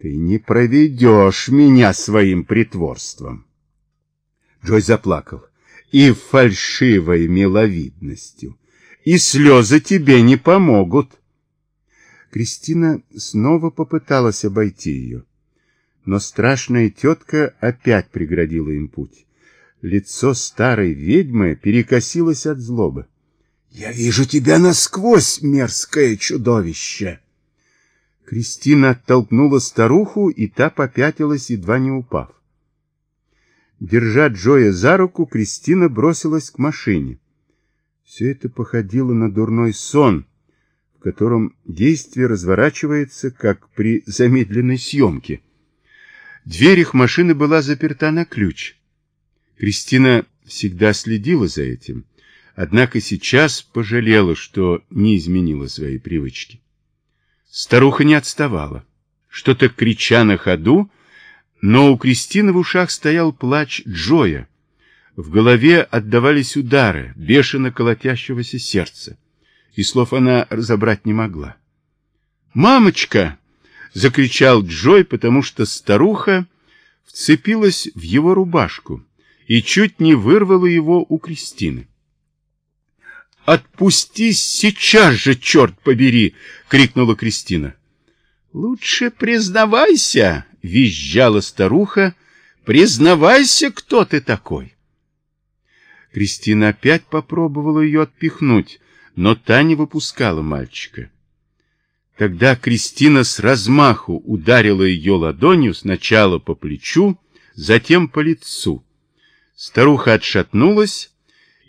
Ты не проведешь меня своим притворством. Джой заплакал. И фальшивой миловидностью. И слезы тебе не помогут. Кристина снова попыталась обойти ее. Но страшная тетка опять преградила им путь. Лицо старой ведьмы перекосилось от злобы. «Я вижу тебя насквозь, мерзкое чудовище!» Кристина оттолкнула старуху, и та попятилась, едва не упав. Держа Джоя за руку, Кристина бросилась к машине. Все это походило на дурной сон, в котором действие разворачивается, как при замедленной съемке. Дверь их машины была заперта на ключ. Кристина всегда следила за этим, однако сейчас пожалела, что не изменила свои привычки. Старуха не отставала. Что-то крича на ходу, но у Кристины в ушах стоял плач Джоя. В голове отдавались удары бешено колотящегося сердца, и слов она разобрать не могла. «Мамочка!» — закричал Джой, потому что старуха вцепилась в его рубашку и чуть не вырвала его у Кристины. «Отпусти сейчас же, черт побери!» — крикнула Кристина. «Лучше признавайся!» — визжала старуха. «Признавайся, кто ты такой!» Кристина опять попробовала ее отпихнуть, но та не выпускала мальчика. Тогда Кристина с размаху ударила ее ладонью сначала по плечу, затем по лицу. Старуха отшатнулась,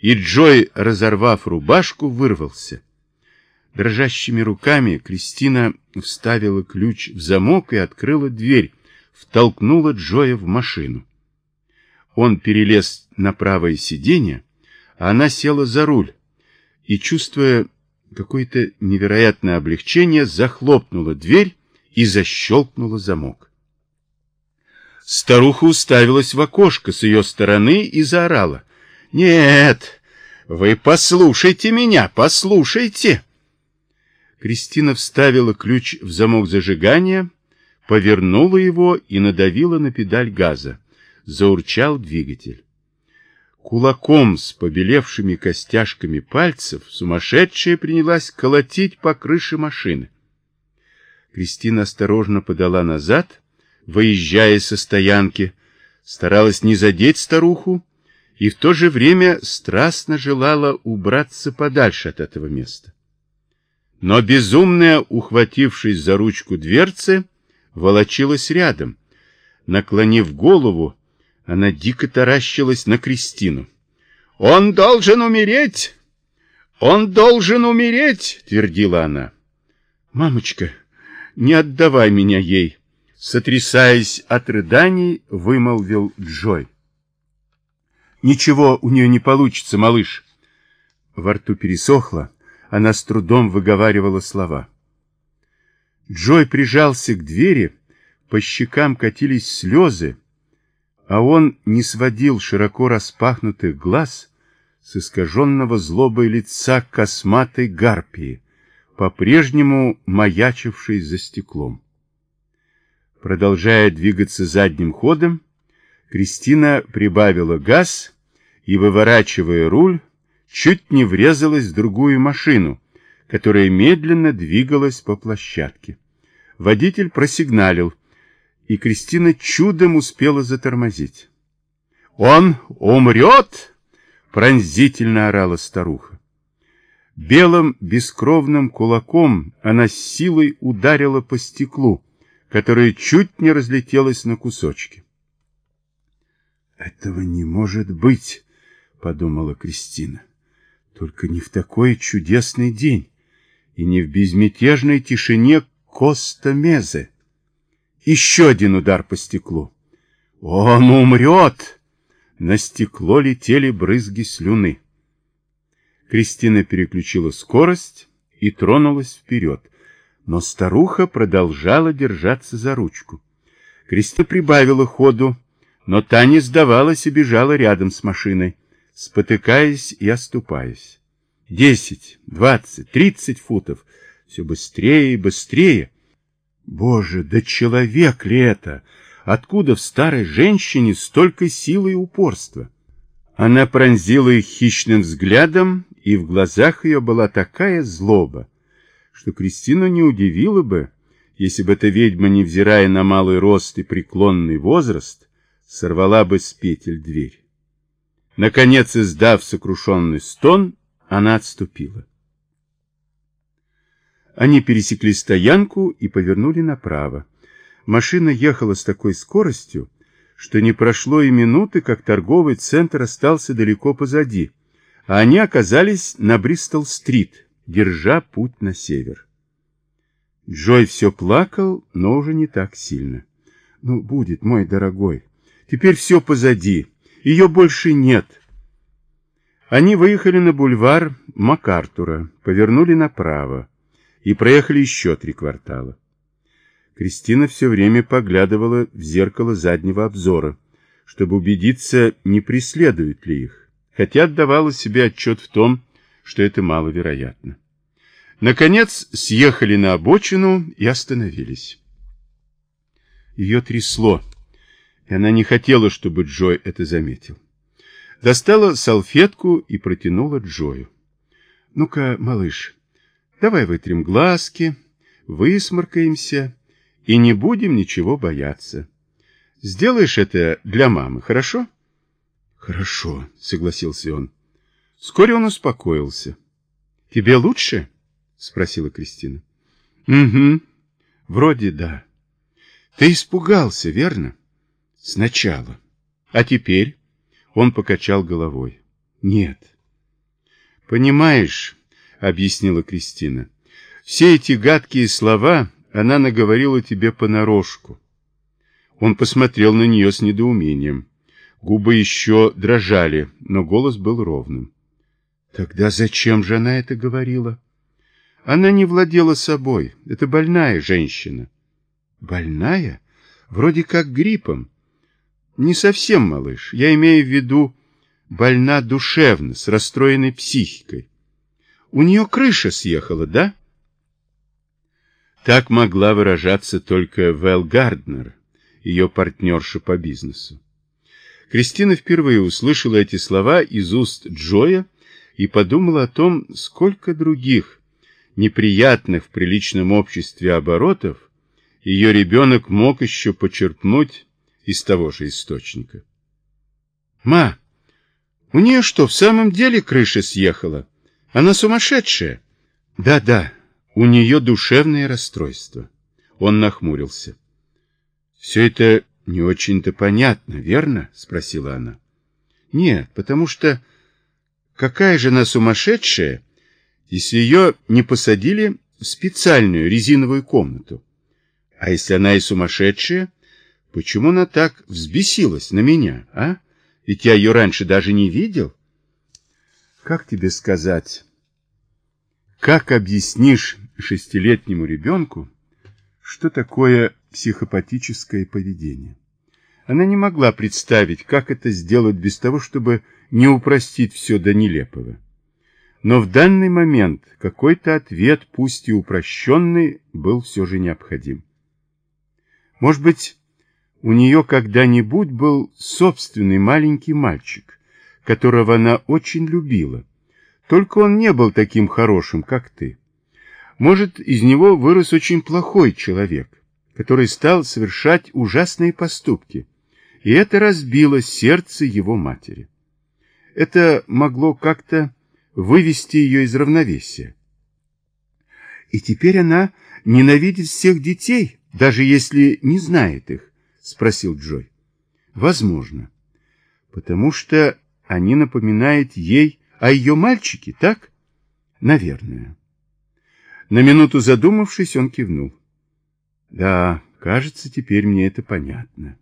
и Джой, разорвав рубашку, вырвался. Дрожащими руками Кристина вставила ключ в замок и открыла дверь, втолкнула Джоя в машину. Он перелез на правое сиденье, а она села за руль и, чувствуя какое-то невероятное облегчение, захлопнула дверь и защелкнула замок. Старуха уставилась в окошко с ее стороны и заорала. «Нет, вы послушайте меня, послушайте!» Кристина вставила ключ в замок зажигания, повернула его и надавила на педаль газа. Заурчал двигатель. Кулаком с побелевшими костяшками пальцев сумасшедшая принялась колотить по крыше машины. Кристина осторожно подала назад, выезжая со стоянки, старалась не задеть старуху и в то же время страстно желала убраться подальше от этого места. Но безумная, ухватившись за ручку дверцы, волочилась рядом. Наклонив голову, она дико таращилась на Кристину. «Он должен умереть! Он должен умереть!» — твердила она. «Мамочка, не отдавай меня ей!» Сотрясаясь от рыданий, вымолвил Джой. «Ничего у нее не получится, малыш!» Во рту пересохло, она с трудом выговаривала слова. Джой прижался к двери, по щекам катились слезы, а он не сводил широко распахнутых глаз с искаженного злобой лица косматой гарпии, по-прежнему маячившей за стеклом. Продолжая двигаться задним ходом, Кристина прибавила газ и, выворачивая руль, чуть не врезалась в другую машину, которая медленно двигалась по площадке. Водитель просигналил, и Кристина чудом успела затормозить. «Он умрет!» — пронзительно орала старуха. Белым бескровным кулаком она силой ударила по стеклу, которое чуть не разлетелось на кусочки. «Этого не может быть!» — подумала Кристина. «Только не в такой чудесный день и не в безмятежной тишине Коста-Мезе». Еще один удар по стеклу. «Он умрет!» На стекло летели брызги слюны. Кристина переключила скорость и тронулась вперед, но старуха продолжала держаться за ручку. Кристина прибавила ходу, но та не сдавалась и бежала рядом с машиной, спотыкаясь и оступаясь. Десять, двадцать, тридцать футов. Все быстрее и быстрее. Боже, да человек ли это? Откуда в старой женщине столько силы и упорства? Она пронзила их хищным взглядом, и в глазах ее была такая злоба, что Кристину не удивило бы, если бы эта ведьма, невзирая на малый рост и преклонный возраст, сорвала бы с петель дверь. Наконец, издав сокрушенный стон, она отступила. Они пересекли стоянку и повернули направо. Машина ехала с такой скоростью, что не прошло и минуты, как торговый центр остался далеко позади, а они оказались на Бристол-стрит, держа путь на север. Джой все плакал, но уже не так сильно. «Ну, будет, мой дорогой. Теперь все позади. Ее больше нет». Они выехали на бульвар МакАртура, повернули направо и проехали еще три квартала. Кристина все время поглядывала в зеркало заднего обзора, чтобы убедиться, не преследуют ли их, хотя отдавала себе отчет в том, что это маловероятно. Наконец съехали на обочину и остановились. Ее трясло, и она не хотела, чтобы Джой это заметил. Достала салфетку и протянула Джою. «Ну-ка, малыш, давай вытрем глазки, высморкаемся и не будем ничего бояться. Сделаешь это для мамы, хорошо?» «Хорошо», — согласился он. Вскоре он успокоился. «Тебе лучше?» — спросила Кристина. — Угу, вроде да. Ты испугался, верно? — Сначала. А теперь? Он покачал головой. — Нет. — Понимаешь, — объяснила Кристина, — все эти гадкие слова она наговорила тебе понарошку. Он посмотрел на нее с недоумением. Губы еще дрожали, но голос был ровным. — Тогда зачем же она это говорила? — она не владела собой. Это больная женщина. Больная? Вроде как гриппом. Не совсем, малыш. Я имею в виду больна душевно, с расстроенной психикой. У нее крыша съехала, да? Так могла выражаться только Вэл Гарднер, ее партнерша по бизнесу. Кристина впервые услышала эти слова из уст Джоя и подумала о том, сколько других неприятных в приличном обществе оборотов, ее ребенок мог еще почерпнуть из того же источника. «Ма, у нее что, в самом деле крыша съехала? Она сумасшедшая?» «Да-да, у нее душевное расстройство». Он нахмурился. «Все это не очень-то понятно, верно?» — спросила она. «Нет, потому что какая же она сумасшедшая, если ее не посадили в специальную резиновую комнату. А если она и сумасшедшая, почему она так взбесилась на меня, а? Ведь я ее раньше даже не видел. Как тебе сказать? Как объяснишь шестилетнему ребенку, что такое психопатическое поведение? Она не могла представить, как это сделать без того, чтобы не упростить все до нелепого. Но в данный момент какой-то ответ, пусть и упрощенный, был все же необходим. Может быть, у нее когда-нибудь был собственный маленький мальчик, которого она очень любила, только он не был таким хорошим, как ты. Может, из него вырос очень плохой человек, который стал совершать ужасные поступки, и это разбило сердце его матери. Это могло как-то вывести ее из равновесия. И теперь она ненавидит всех детей, даже если не знает их, спросил Джой. Возможно. Потому что они напоминают ей о ее мальчике, так? Наверное. На минуту задумавшись, он кивнул. Да, кажется, теперь мне это понятно.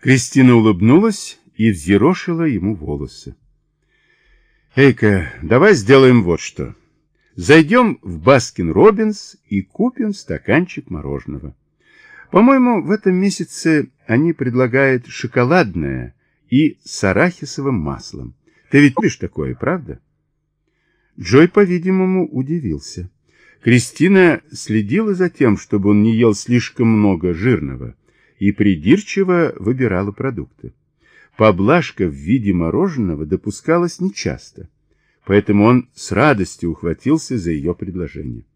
Кристина улыбнулась и взъерошила ему волосы. Эйка, давай сделаем вот что. Зайдем в Баскин-Робинс и купим стаканчик мороженого. По-моему, в этом месяце они предлагают шоколадное и с арахисовым маслом. Ты ведь любишь такое, правда? Джой, по-видимому, удивился. Кристина следила за тем, чтобы он не ел слишком много жирного, и придирчиво выбирала продукты. Поблажка в виде мороженого допускалась нечасто, поэтому он с радостью ухватился за ее предложение.